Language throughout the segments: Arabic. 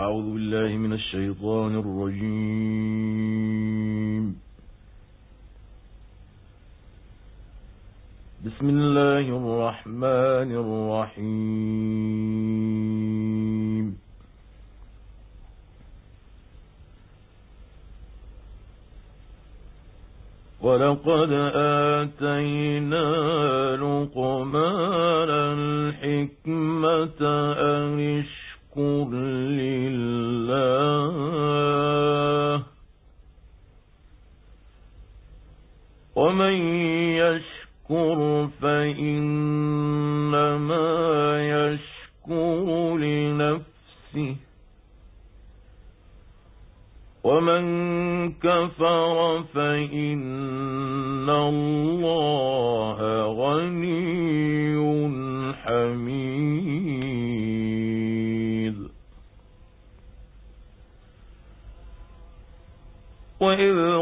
أعوذ بالله من الشيطان الرجيم. بسم الله الرحمن الرحيم. ولقد آتينا لقمان الحكمة أن اشكر لله ومن يشكر فإنما يشكر لنفسه ومن كفر فإن الله غني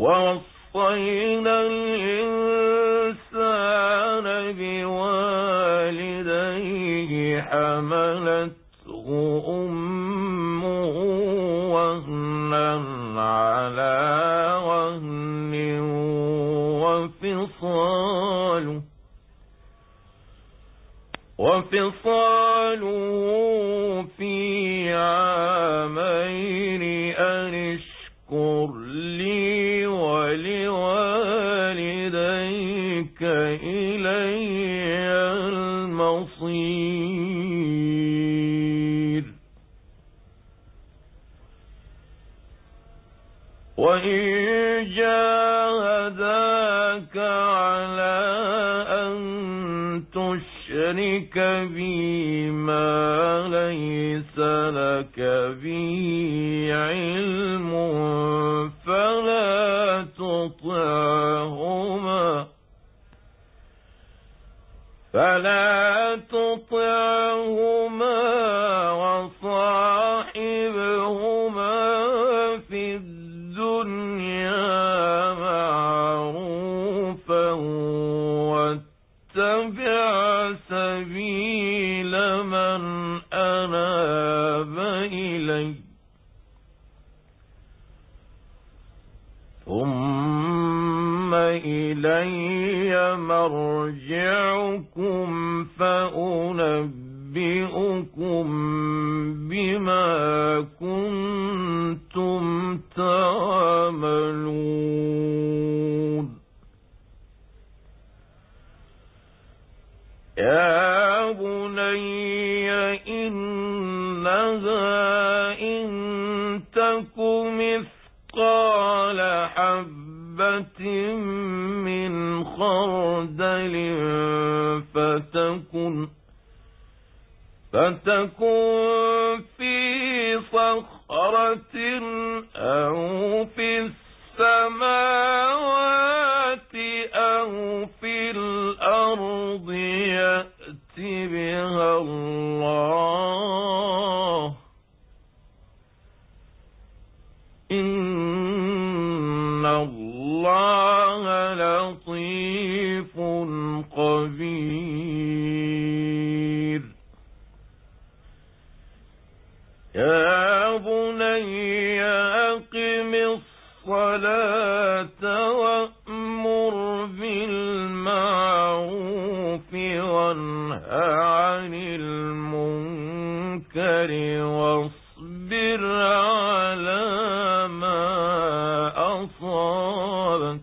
ووصينا الإنسان بوالديه حملته أمه وهنا على وهن وفصاله وفصاله المصير وإن جاهداك على أن تشرك بي ما ليس لك به علم فلا تطعهما. فلا تطعهما وصاحبهما في الدنيا معروفا واتبع سبيل من أناب إلي ثم إلي مرجعكم فأنبئكم بما كنتم تعملون. يا بني إنها من خردل فتكن فتكن في صخرة أو في السماوات أو في الأرض يأت بها الله. إن الله خبير. يا بني أقم الصلاة وأمر بالمعروف وانه عن المنكر واصبر على ما أصابك.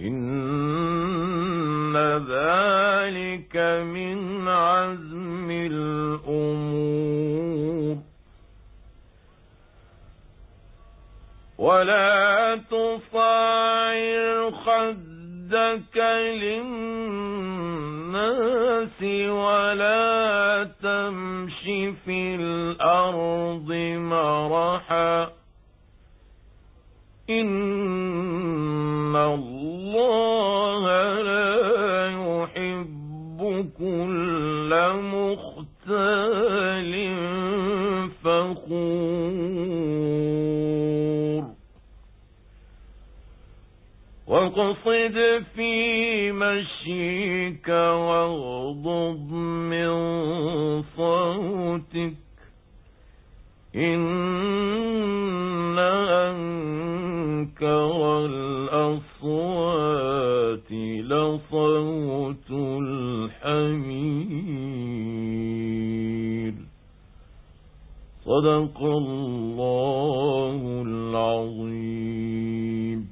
إن ذلك من عزم الأمور. ولا تصاعر خدك للناس ولا تمش في الأرض مرحا. إن واقصد في مشيك واغضب من صوتك. إن أنكر الأصوات لصوت الحمير. صدق الله العظيم.